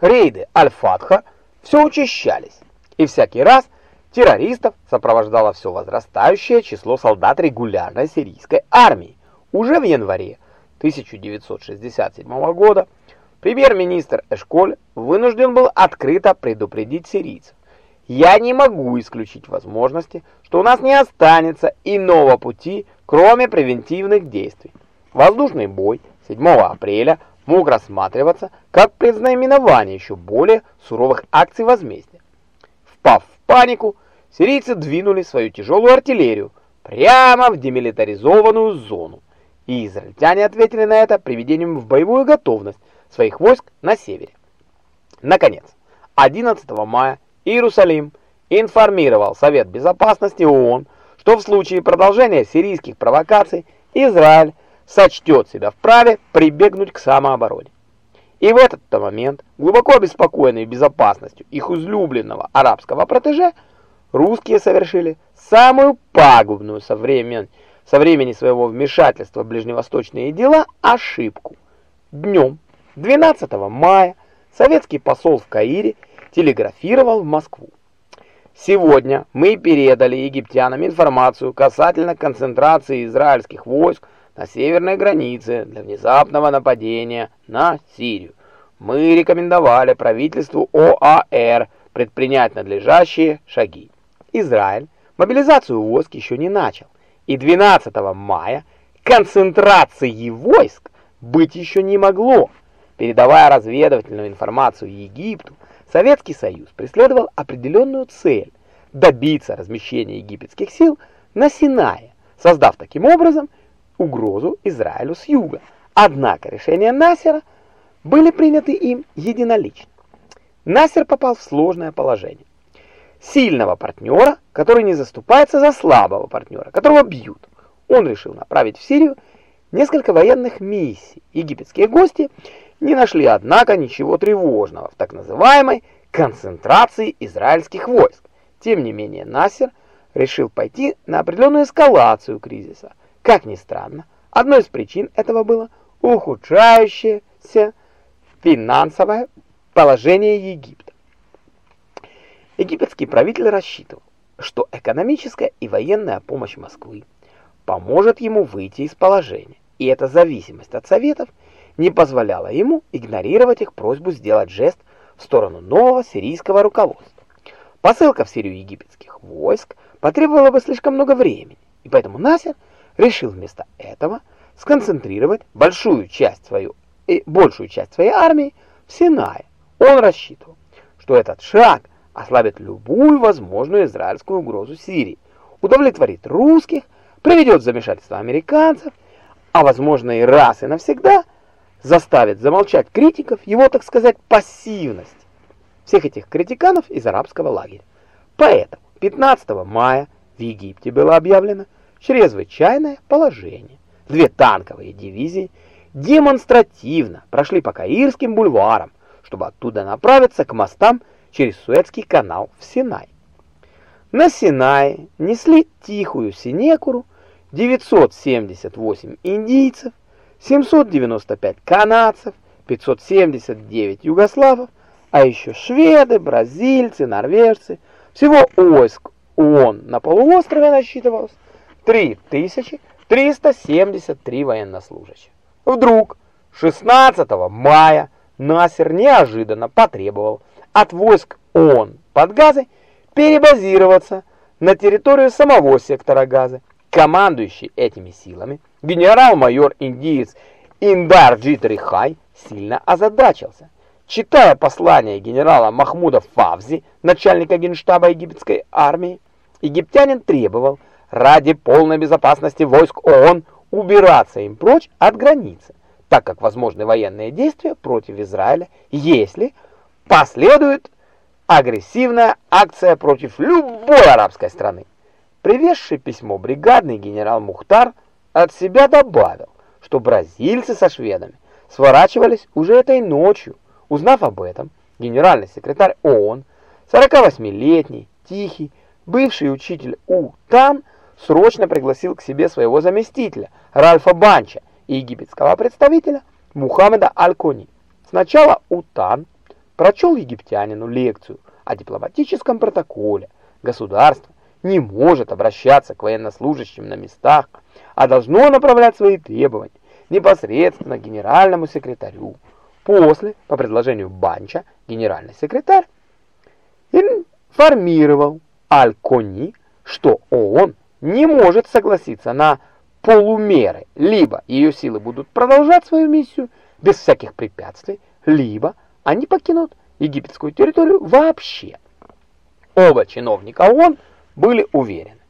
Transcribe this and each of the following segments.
рейды Аль-Фатха все учащались, и всякий раз террористов сопровождало все возрастающее число солдат регулярной сирийской армии. Уже в январе 1967 года премьер-министр Эшколь вынужден был открыто предупредить сирийцев. «Я не могу исключить возможности, что у нас не останется иного пути, кроме превентивных действий. Воздушный бой 7 апреля мог рассматриваться как предзнаменование еще более суровых акций возмездия. Впав в панику, сирийцы двинули свою тяжелую артиллерию прямо в демилитаризованную зону, и израильтяне ответили на это приведением в боевую готовность своих войск на севере. Наконец, 11 мая Иерусалим информировал Совет Безопасности ООН, что в случае продолжения сирийских провокаций Израиль сочтет себя вправе прибегнуть к самообороне. И в этот момент, глубоко обеспокоенные безопасностью их излюбленного арабского протеже, русские совершили самую пагубную со времени, со времени своего вмешательства в ближневосточные дела ошибку. Днем 12 мая советский посол в Каире телеграфировал в Москву. Сегодня мы передали египтянам информацию касательно концентрации израильских войск на северной границе для внезапного нападения на Сирию. Мы рекомендовали правительству ОАР предпринять надлежащие шаги. Израиль мобилизацию войск еще не начал, и 12 мая концентрации войск быть еще не могло. Передавая разведывательную информацию Египту, Советский Союз преследовал определенную цель – добиться размещения египетских сил на Синае, создав таким образом угрозу Израилю с юга. Однако решения Насера были приняты им единолично. Насер попал в сложное положение. Сильного партнера, который не заступается за слабого партнера, которого бьют. Он решил направить в Сирию несколько военных миссий. Египетские гости не нашли, однако, ничего тревожного в так называемой концентрации израильских войск. Тем не менее, Насер решил пойти на определенную эскалацию кризиса – как ни странно, одной из причин этого было ухудшающееся финансовое положение Египта. Египетский правитель рассчитывал, что экономическая и военная помощь Москвы поможет ему выйти из положения, и эта зависимость от Советов не позволяла ему игнорировать их просьбу сделать жест в сторону нового сирийского руководства. Посылка в Сирию египетских войск потребовала бы слишком много времени, и поэтому Насер решил вместо этого сконцентрировать большую часть свою и большую часть своей армии в Синае. Он рассчитывал, что этот шаг ослабит любую возможную израильскую угрозу Сирии, удовлетворит русских, приведет в замешательство американцев, а возможно и раз и навсегда заставит замолчать критиков его, так сказать, пассивность всех этих критиканов из арабского лагеря. Поэтому 15 мая в Египте было объявлено чрезвычайное положение. Две танковые дивизии демонстративно прошли по Каирским бульварам, чтобы оттуда направиться к мостам через Суэцкий канал в Синай. На Синае несли тихую Синекуру 978 индийцев, 795 канадцев, 579 югославов, а еще шведы, бразильцы, норвежцы. Всего войск ООН на полуострове насчитывалось 3373 военнослужащих. Вдруг 16 мая Насер неожиданно потребовал от войск ООН под Газой перебазироваться на территорию самого сектора Газы. Командующий этими силами генерал-майор индиец Индар Джитрихай сильно озадачился. Читая послание генерала Махмуда Фавзи, начальника генштаба египетской армии, египтянин требовал, ради полной безопасности войск ООН убираться им прочь от границы, так как возможны военные действия против Израиля, если последует агрессивная акция против любой арабской страны. Привезший письмо бригадный генерал Мухтар от себя добавил, что бразильцы со шведами сворачивались уже этой ночью. Узнав об этом, генеральный секретарь ООН, 48-летний, тихий, бывший учитель УТАН, срочно пригласил к себе своего заместителя Ральфа Банча и египетского представителя Мухаммеда Аль-Кони. Сначала Утан прочел египтянину лекцию о дипломатическом протоколе. Государство не может обращаться к военнослужащим на местах, а должно направлять свои требования непосредственно генеральному секретарю. После, по предложению Банча, генеральный секретарь информировал Аль-Кони, что ООН не может согласиться на полумеры. Либо ее силы будут продолжать свою миссию без всяких препятствий, либо они покинут египетскую территорию вообще. Оба чиновника ООН были уверены,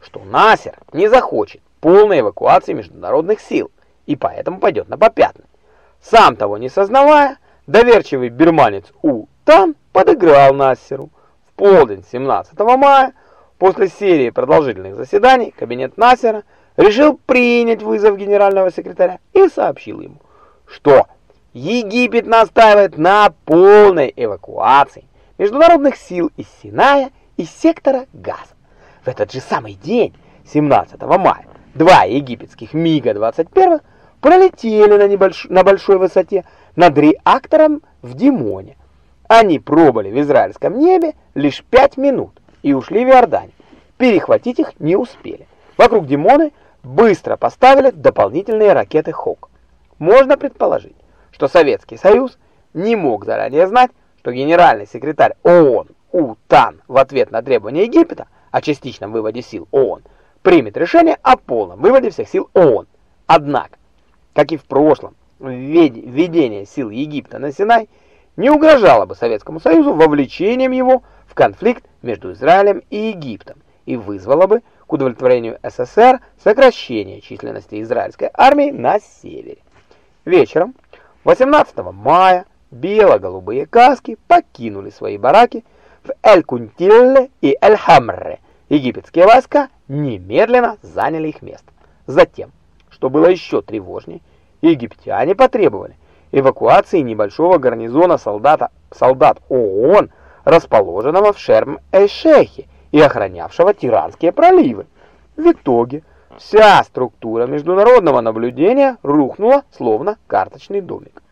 что Насер не захочет полной эвакуации международных сил и поэтому пойдет на попятный. Сам того не сознавая, доверчивый бирманец У Тан подыграл Насеру. В полдень 17 мая, после серии продолжительных заседаний, кабинет Насера решил принять вызов генерального секретаря и сообщил ему, что Египет настаивает на полной эвакуации международных сил из Синая и сектора Газа. В этот же самый день, 17 мая, два египетских МиГа-21 пролетели на, небольш... на большой высоте над реактором в Димоне. Они пробыли в израильском небе лишь пять минут и ушли в Иорданию. Перехватить их не успели. Вокруг Димоны быстро поставили дополнительные ракеты «Хок». Можно предположить, что Советский Союз не мог заранее знать, что генеральный секретарь ООН УТАН в ответ на требования Египта о частичном выводе сил ООН примет решение о полном выводе всех сил ООН. Однако, как и в прошлом, введение сил Египта на Синай не угрожало бы Советскому Союзу вовлечением его в конфликт между Израилем и Египтом и вызвало бы к удовлетворению СССР сокращение численности израильской армии на севере. Вечером 18 мая бело-голубые каски покинули свои бараки в Эль-Кунтилле и Эль-Хамре. Египетские войска немедленно заняли их место. Затем, что было еще тревожнее, египтяне потребовали эвакуации небольшого гарнизона солдата, солдат ООН, расположенного в Шерм-эль-Шейхе и охранявшего Тиранские проливы. В итоге вся структура международного наблюдения рухнула, словно карточный домик.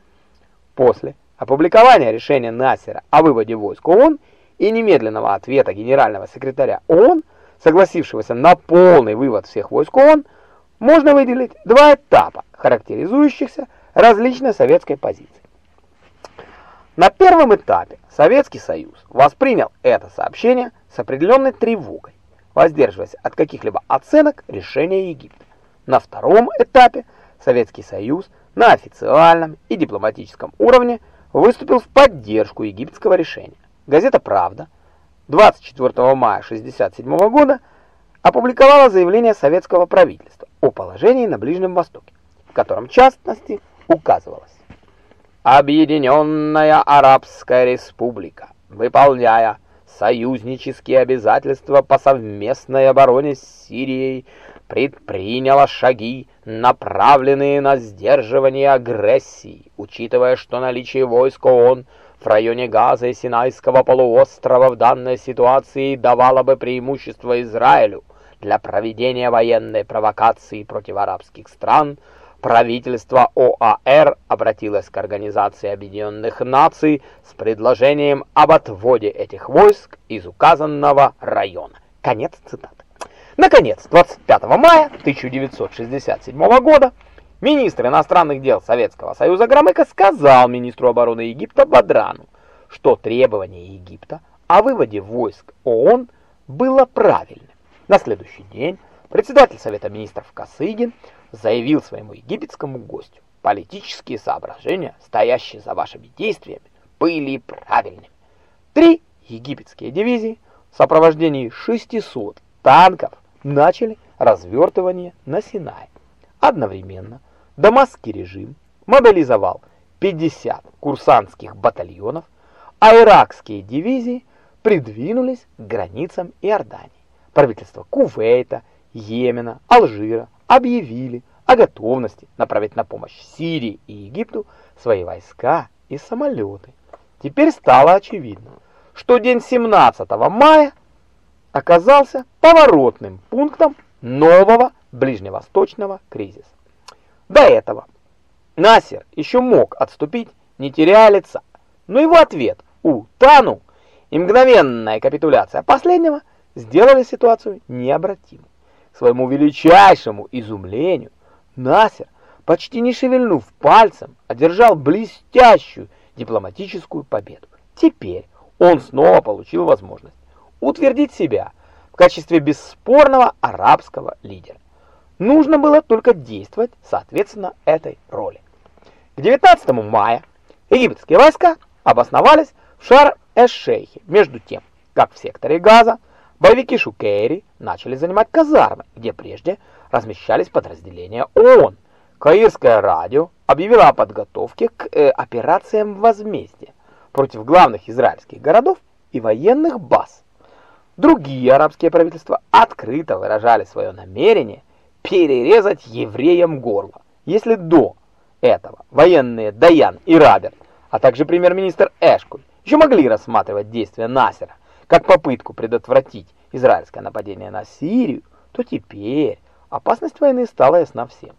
После опубликования решения Насера о выводе войск ООН и немедленного ответа генерального секретаря ООН, согласившегося на полный вывод всех войск ООН, можно выделить два этапа, характеризующихся различной советской позицией. На первом этапе Советский Союз воспринял это сообщение с определенной тревогой, воздерживаясь от каких-либо оценок решения Египта. На втором этапе Советский Союз на официальном и дипломатическом уровне выступил в поддержку египетского решения. Газета «Правда» 24 мая 1967 года опубликовала заявление советского правительства о положении на Ближнем Востоке, в котором в частности указывалось «Объединенная Арабская Республика, выполняя союзнические обязательства по совместной обороне с Сирией, предприняла шаги, направленные на сдерживание агрессии, учитывая, что наличие войск ООН – в районе Газа и Синайского полуострова в данной ситуации давало бы преимущество Израилю для проведения военной провокации против арабских стран, правительство ОАР обратилось к Организации Объединенных Наций с предложением об отводе этих войск из указанного района. Конец цитаты. Наконец, 25 мая 1967 года Министр иностранных дел Советского Союза Громыко сказал министру обороны Египта Бадрану, что требование Египта о выводе войск ООН было правильным. На следующий день председатель Совета министров Косыгин заявил своему египетскому гостю, политические соображения, стоящие за вашими действиями, были правильными. Три египетские дивизии в сопровождении 600 танков начали развертывание на Синае. Одновременно Дамасский режим мобилизовал 50 курсантских батальонов, а иракские дивизии придвинулись к границам Иордании. Правительства Кувейта, Йемена, Алжира объявили о готовности направить на помощь Сирии и Египту свои войска и самолеты. Теперь стало очевидно, что день 17 мая оказался поворотным пунктом нового ближневосточного кризиса. До этого Насер еще мог отступить, не теряя лица, Но его ответ у Тану и мгновенная капитуляция последнего сделали ситуацию необратимой. Своему величайшему изумлению Насер, почти не шевельнув пальцем, одержал блестящую дипломатическую победу. Теперь он снова получил возможность утвердить себя в качестве бесспорного арабского лидера. Нужно было только действовать соответственно этой роли. К 19 мая египетские войска обосновались в Шар-эш-Шейхе. Между тем, как в секторе Газа, боевики Шукейри начали занимать казармы, где прежде размещались подразделения ООН. Каирское радио объявило о подготовке к э, операциям возмездия против главных израильских городов и военных баз. Другие арабские правительства открыто выражали свое намерение перерезать евреям горло. Если до этого военные Даян и Раберт, а также премьер-министр Эшкуль еще могли рассматривать действия Насера как попытку предотвратить израильское нападение на Сирию, то теперь опасность войны стала ясна всем.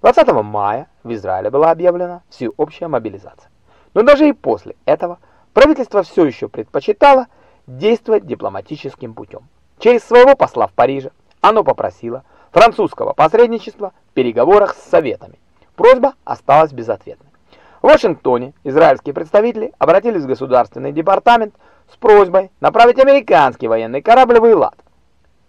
20 мая в Израиле была объявлена всеобщая мобилизация. Но даже и после этого правительство все еще предпочитало действовать дипломатическим путем. Через своего посла в Париже оно попросило французского посредничества в переговорах с Советами. Просьба осталась безответной. В Вашингтоне израильские представители обратились в Государственный департамент с просьбой направить американский военный корабль в Эйлат.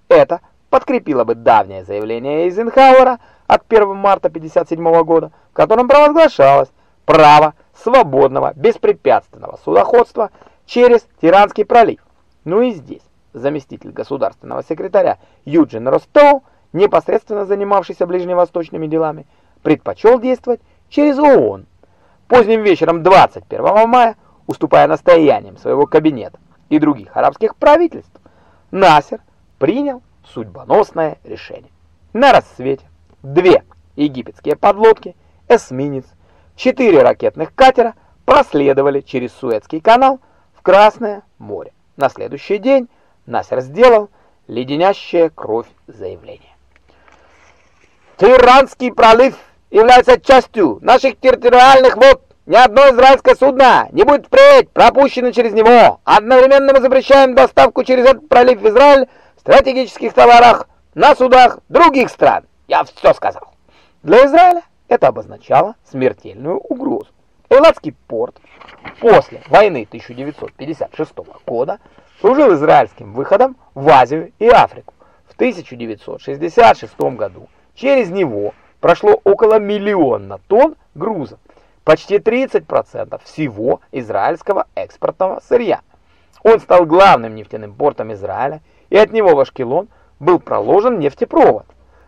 Это подкрепило бы давнее заявление Эйзенхауэра от 1 марта 1957 года, в котором провозглашалось право свободного, беспрепятственного судоходства через Тиранский пролив. Ну и здесь заместитель государственного секретаря Юджин Ростоу, непосредственно занимавшийся ближневосточными делами, предпочел действовать через ООН. Поздним вечером 21 мая, уступая настояниям своего кабинета и других арабских правительств, Насер принял судьбоносное решение. На рассвете две египетские подлодки, эсминец, четыре ракетных катера проследовали через Суэцкий канал в Красное море. На следующий день Насер сделал леденящее кровь заявление. Тиранский пролив является частью наших территориальных вод. Ни одно израильское судно не будет впредь пропущено через него. Одновременно мы запрещаем доставку через этот пролив в Израиль стратегических товарах на судах других стран. Я все сказал. Для Израиля это обозначало смертельную угрозу. Эйладский порт после войны 1956 года служил израильским выходом в Азию и Африку. В 1966 году через него прошло около миллиона тонн грузов, почти 30% всего израильского экспортного сырья. Он стал главным нефтяным портом Израиля, и от него в Ашкелон был проложен нефтепровод.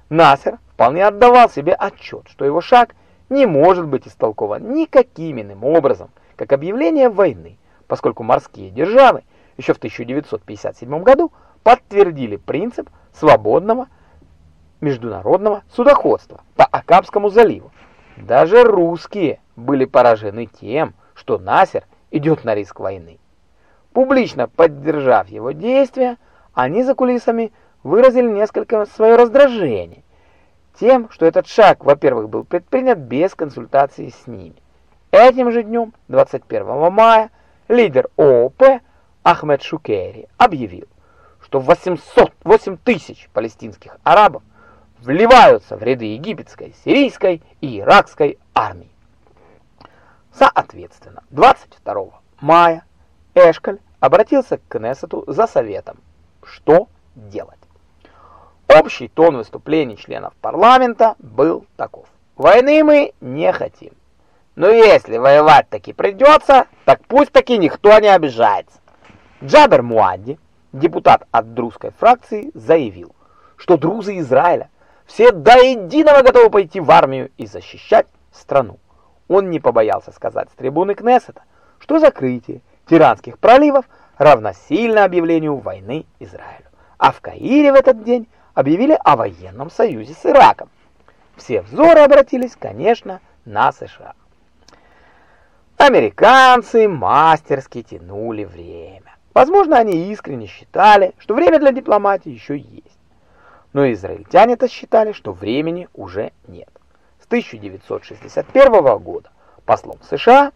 Насер вполне отдавал себе отчет, что его шаг не может быть истолкован никаким иным образом, как объявление войны, поскольку морские державы еще в 1957 году подтвердили принцип свободного международного судоходства по Акапскому заливу. Даже русские были поражены тем, что Насер идет на риск войны. Публично поддержав его действия, они за кулисами выразили несколько свое раздражение тем, что этот шаг, во-первых, был предпринят без консультации с ними. Этим же днем, 21 мая, лидер ООП Ахмед Шукери объявил, что 800, 8 тысяч палестинских арабов вливаются в ряды египетской, сирийской и иракской армии. Соответственно, 22 мая Эшкаль обратился к Кнессету за советом, что делать. Общий тон выступлений членов парламента был таков. Войны мы не хотим. Но если воевать таки придется, так пусть таки никто не обижается. Джабер Муадди, депутат от друзской фракции, заявил, что друзы Израиля все до единого готовы пойти в армию и защищать страну. Он не побоялся сказать с трибуны Кнессета, что закрытие тиранских проливов равносильно объявлению войны Израилю. А в Каире в этот день объявили о военном союзе с Ираком. Все взоры обратились, конечно, на США. Американцы мастерски тянули время. Возможно, они искренне считали, что время для дипломатии еще есть. Но израильтяне-то считали, что времени уже нет. С 1961 года послом США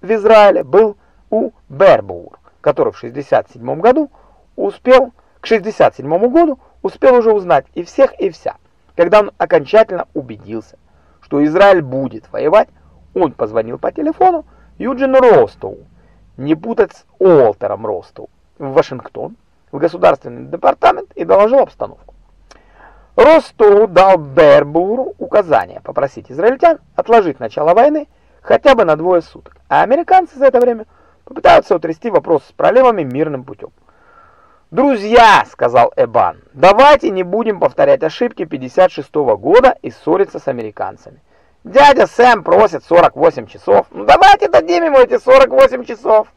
в Израиле был у Бербур, который в 67 году успел к 67 году успел уже узнать и всех, и вся. Когда он окончательно убедился, что Израиль будет воевать, он позвонил по телефону Юджину Ростоу, не путать с Уолтером Ростоу, в Вашингтон, в Государственный департамент и доложил обстановку. Ростоу дал Бербуру указание попросить израильтян отложить начало войны хотя бы на двое суток, а американцы за это время попытаются утрясти вопрос с проблемами мирным путем. «Друзья», — сказал Эбан, — «давайте не будем повторять ошибки 56 -го года и ссориться с американцами. Дядя Сэм просит 48 часов. Ну давайте дадим ему эти 48 часов».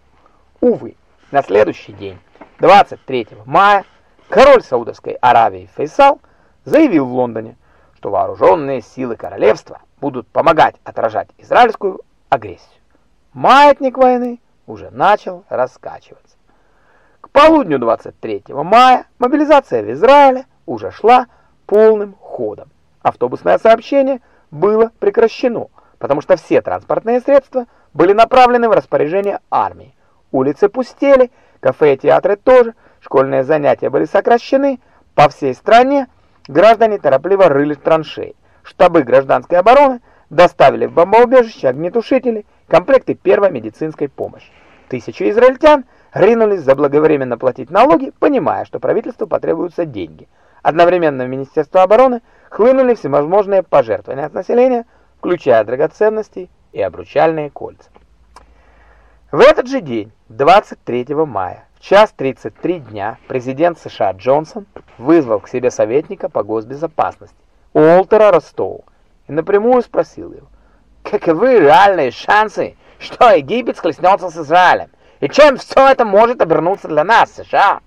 Увы, на следующий день, 23 мая, король Саудовской Аравии Фейсал заявил в Лондоне, что вооруженные силы королевства будут помогать отражать израильскую агрессию. Маятник войны уже начал раскачиваться. К полудню 23 мая мобилизация в Израиле уже шла полным ходом. Автобусное сообщение было прекращено, потому что все транспортные средства были направлены в распоряжение армии. Улицы пустели, кафе и театры тоже, школьные занятия были сокращены. По всей стране граждане торопливо рыли траншеи. Штабы гражданской обороны доставили в бомбоубежище огнетушители, комплекты первой медицинской помощи. Тысячи израильтян ринулись заблаговременно платить налоги, понимая, что правительству потребуются деньги. Одновременно в Министерство обороны хлынули всевозможные пожертвования от населения, включая драгоценности и обручальные кольца. В этот же день, 23 мая, в час 33 дня, президент США Джонсон вызвал к себе советника по госбезопасности Уолтера Ростоу и напрямую спросил его, каковы реальные шансы, что Египет схлестнется с Израилем, и чем все это может обернуться для нас, США?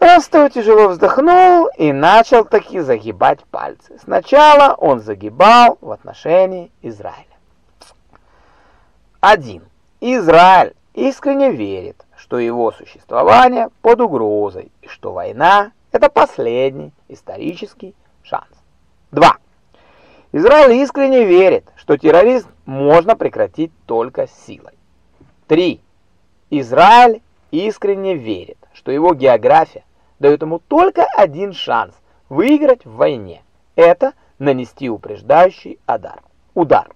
Ростоу тяжело вздохнул и начал таки загибать пальцы. Сначала он загибал в отношении Израиля. 1. Израиль искренне верит, что его существование под угрозой и что война – это последний исторический шанс. 2. Израиль искренне верит, что терроризм можно прекратить только силой. 3. Израиль искренне верит, что его география дает ему только один шанс выиграть в войне. Это нанести упреждающий удар. Удар.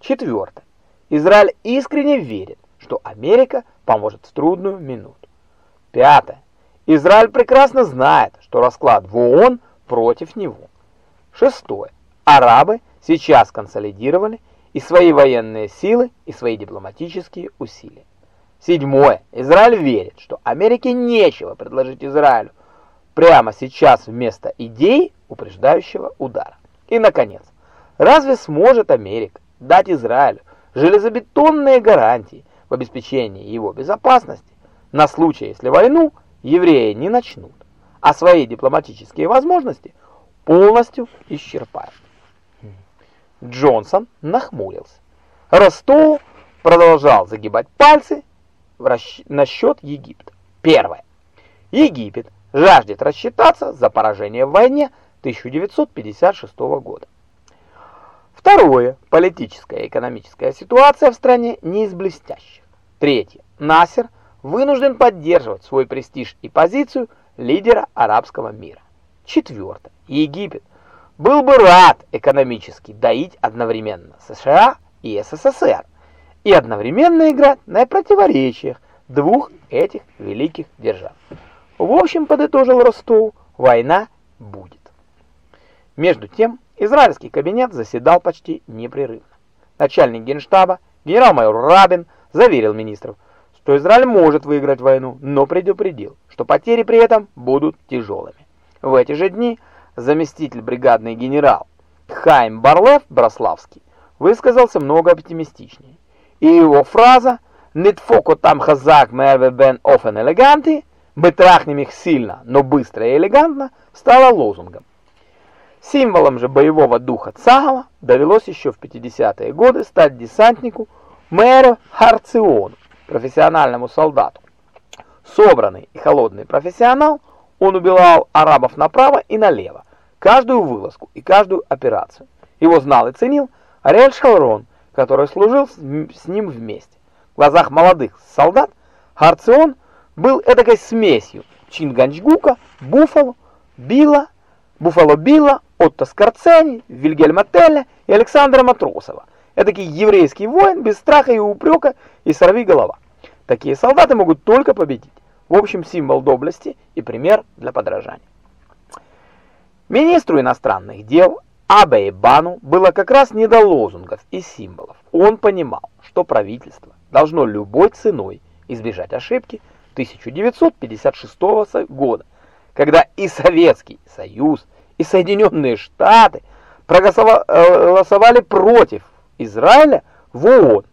Четвертое. Израиль искренне верит, что Америка поможет в трудную минуту. Пятое. Израиль прекрасно знает, что расклад в ООН против него. Шестое. Арабы сейчас консолидировали и свои военные силы, и свои дипломатические усилия. Седьмое. Израиль верит, что Америке нечего предложить Израилю прямо сейчас вместо идей упреждающего удара. И, наконец, разве сможет Америка дать Израилю железобетонные гарантии в обеспечении его безопасности на случай, если войну евреи не начнут, а свои дипломатические возможности полностью исчерпают. Джонсон нахмурился. Ростоу продолжал загибать пальцы расч... насчет Египта. Первое. Египет жаждет рассчитаться за поражение в войне 1956 года. Второе. Политическая и экономическая ситуация в стране не из блестящих. Третье. Насер вынужден поддерживать свой престиж и позицию лидера арабского мира. Четвертое. Египет был бы рад экономически доить одновременно США и СССР и одновременно играть на противоречиях двух этих великих держав. В общем, подытожил Ростов, война будет. Между тем, Израильский кабинет заседал почти непрерывно. Начальник генштаба, генерал-майор Рабин, заверил министров, что Израиль может выиграть войну, но предупредил, что потери при этом будут тяжелыми. В эти же дни заместитель бригадный генерал Хайм Барлев Брославский высказался много оптимистичнее. И его фраза «Нетфоко там хазак мерве бен офен элеганти» «Мы трахнем их сильно, но быстро и элегантно» стала лозунгом. Символом же боевого духа Цагала довелось еще в 50-е годы стать десантнику мэру Харциону, профессиональному солдату. Собранный и холодный профессионал, он убивал арабов направо и налево, каждую вылазку и каждую операцию. Его знал и ценил Ариэль Шалрон, который служил с ним вместе. В глазах молодых солдат Харцион был эдакой смесью Чинганчгука, Буффало, Билла, Буффало Билла, Отто Скорцени, Вильгельма Телля и Александра Матросова. Эдакий еврейский воин без страха и упрека и сорви голова. Такие солдаты могут только победить. В общем, символ доблести и пример для подражания. Министру иностранных дел Абе Бану было как раз не до лозунгов и символов. Он понимал, что правительство должно любой ценой избежать ошибки 1956 года, когда и Советский Союз, и Соединенные Штаты проголосовали против Израиля в ООН.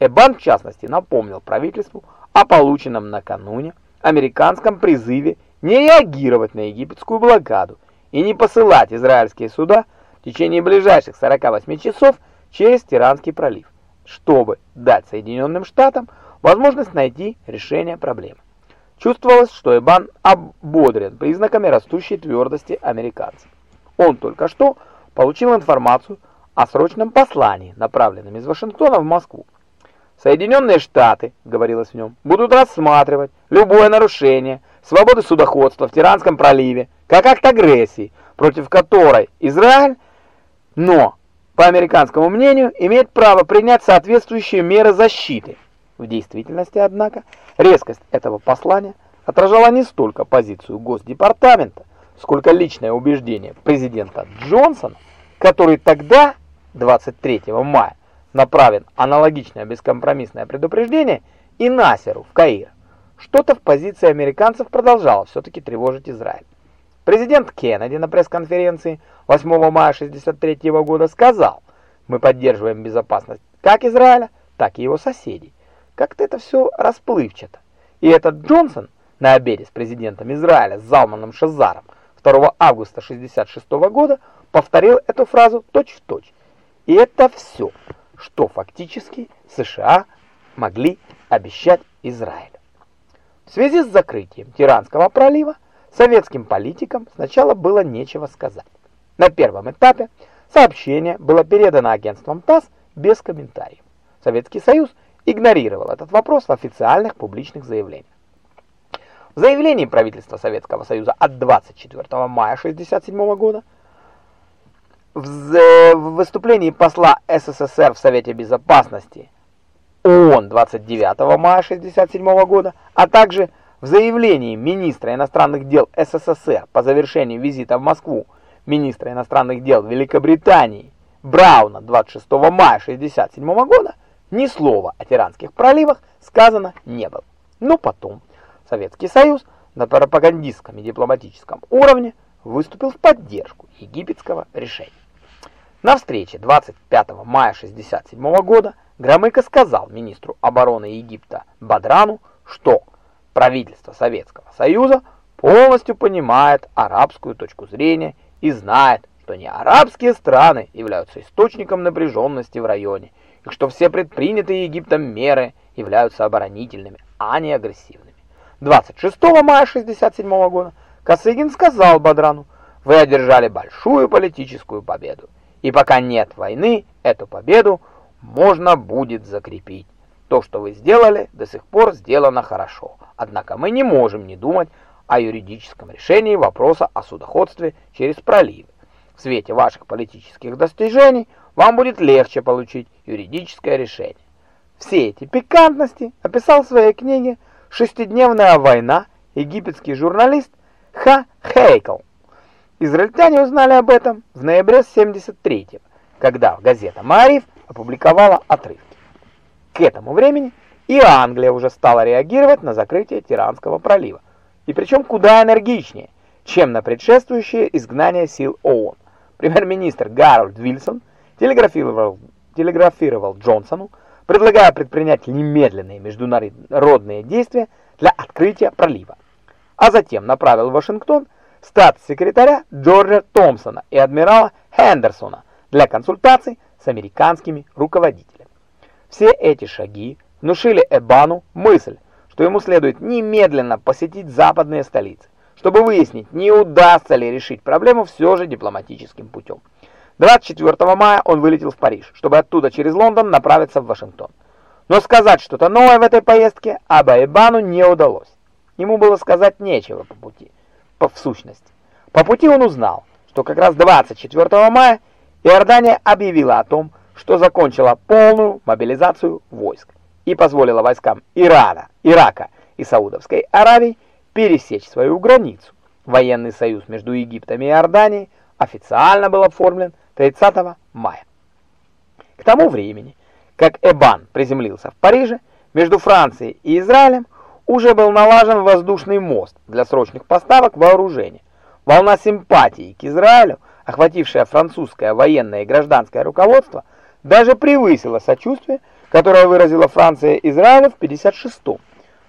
Эбан, в частности, напомнил правительству о полученном накануне американском призыве не реагировать на египетскую блокаду и не посылать израильские суда в течение ближайших 48 часов через Тиранский пролив, чтобы дать Соединенным Штатам возможность найти решение проблемы. Чувствовалось, что Эбан ободрен признаками растущей твердости американцев. Он только что получил информацию о срочном послании, направленном из Вашингтона в Москву. Соединенные Штаты, говорилось в нем, будут рассматривать любое нарушение свободы судоходства в Тиранском проливе как акт агрессии, против которой Израиль, но, по американскому мнению, имеет право принять соответствующие меры защиты. В действительности, однако, резкость этого послания отражала не столько позицию Госдепартамента, сколько личное убеждение президента Джонсона, который тогда, 23 мая, направил аналогичное бескомпромиссное предупреждение и Насеру в Каир. Что-то в позиции американцев продолжало все-таки тревожить Израиль. Президент Кеннеди на пресс-конференции 8 мая 1963 года сказал, мы поддерживаем безопасность как Израиля, так и его соседей. Как-то это все расплывчато. И этот Джонсон на обеде с президентом Израиля Залманом Шазаром 2 августа 1966 года повторил эту фразу точь-в-точь. -точь. И это все, что фактически США могли обещать Израилю. В связи с закрытием Тиранского пролива советским политикам сначала было нечего сказать. На первом этапе сообщение было передано агентством ТАСС без комментариев. Советский Союз игнорировал этот вопрос в официальных публичных заявлениях. В заявлении правительства Советского Союза от 24 мая 1967 года в выступлении посла СССР в Совете Безопасности ООН 29 мая 1967 года, а также в заявлении министра иностранных дел СССР по завершении визита в Москву министра иностранных дел Великобритании Брауна 26 мая 1967 года ни слова о Тиранских проливах сказано не было. Но потом Советский Союз на пропагандистском и дипломатическом уровне выступил в поддержку египетского решения. На встрече 25 мая 1967 года Громыко сказал министру обороны Египта Бадрану, что правительство Советского Союза полностью понимает арабскую точку зрения и знает, что не арабские страны являются источником напряженности в районе, и что все предпринятые Египтом меры являются оборонительными, а не агрессивными. 26 мая 1967 года Косыгин сказал Бадрану, вы одержали большую политическую победу, и пока нет войны, эту победу можно будет закрепить. То, что вы сделали, до сих пор сделано хорошо, однако мы не можем не думать о юридическом решении вопроса о судоходстве через проливы. В свете ваших политических достижений вам будет легче получить юридическое решение. Все эти пикантности описал в своей книге «Шестидневная война» египетский журналист Ха Хейкл. Израильтяне узнали об этом в ноябре 73-го, когда газета «Маариф» опубликовала отрывки. К этому времени и Англия уже стала реагировать на закрытие Тиранского пролива, и причем куда энергичнее, чем на предшествующее изгнание сил ООН. Премьер-министр Гарольд Вильсон телеграфировал, телеграфировал Джонсону, предлагая предпринять немедленные международные действия для открытия пролива. А затем направил в Вашингтон статс-секретаря Джорджа Томпсона и адмирала Хендерсона для консультаций с американскими руководителями. Все эти шаги внушили Эбану мысль, что ему следует немедленно посетить западные столицы, чтобы выяснить, не удастся ли решить проблему все же дипломатическим путем. 24 мая он вылетел в Париж, чтобы оттуда через Лондон направиться в Вашингтон. Но сказать что-то новое в этой поездке Абаэбану не удалось. Ему было сказать нечего по пути, по в сущности. По пути он узнал, что как раз 24 мая Иордания объявила о том, что закончила полную мобилизацию войск и позволила войскам Ирана, Ирака и Саудовской Аравии пересечь свою границу. Военный союз между Египтом и Иорданией официально был оформлен 30 мая. К тому времени, как Эбан приземлился в Париже, между Францией и Израилем уже был налажен воздушный мост для срочных поставок вооружения. Волна симпатии к Израилю, охватившая французское военное и гражданское руководство, даже превысила сочувствие, которое выразила Франция Израилю в 56-м.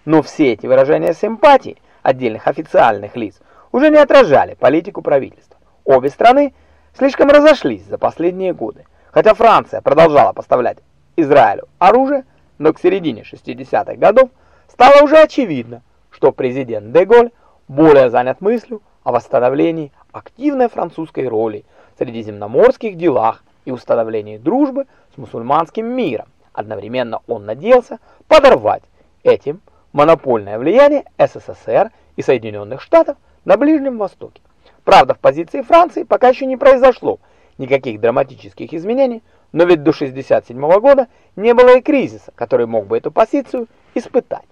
Но все эти выражения симпатии отдельных официальных лиц уже не отражали политику правительства. Обе страны слишком разошлись за последние годы. Хотя Франция продолжала поставлять Израилю оружие, но к середине 60-х годов стало уже очевидно, что президент Деголь более занят мыслью о восстановлении активной французской роли в средиземноморских делах и установлении дружбы с мусульманским миром. Одновременно он надеялся подорвать этим монопольное влияние СССР и Соединенных Штатов на Ближнем Востоке. Правда, в позиции Франции пока еще не произошло никаких драматических изменений, но ведь до 67 года не было и кризиса, который мог бы эту позицию испытать.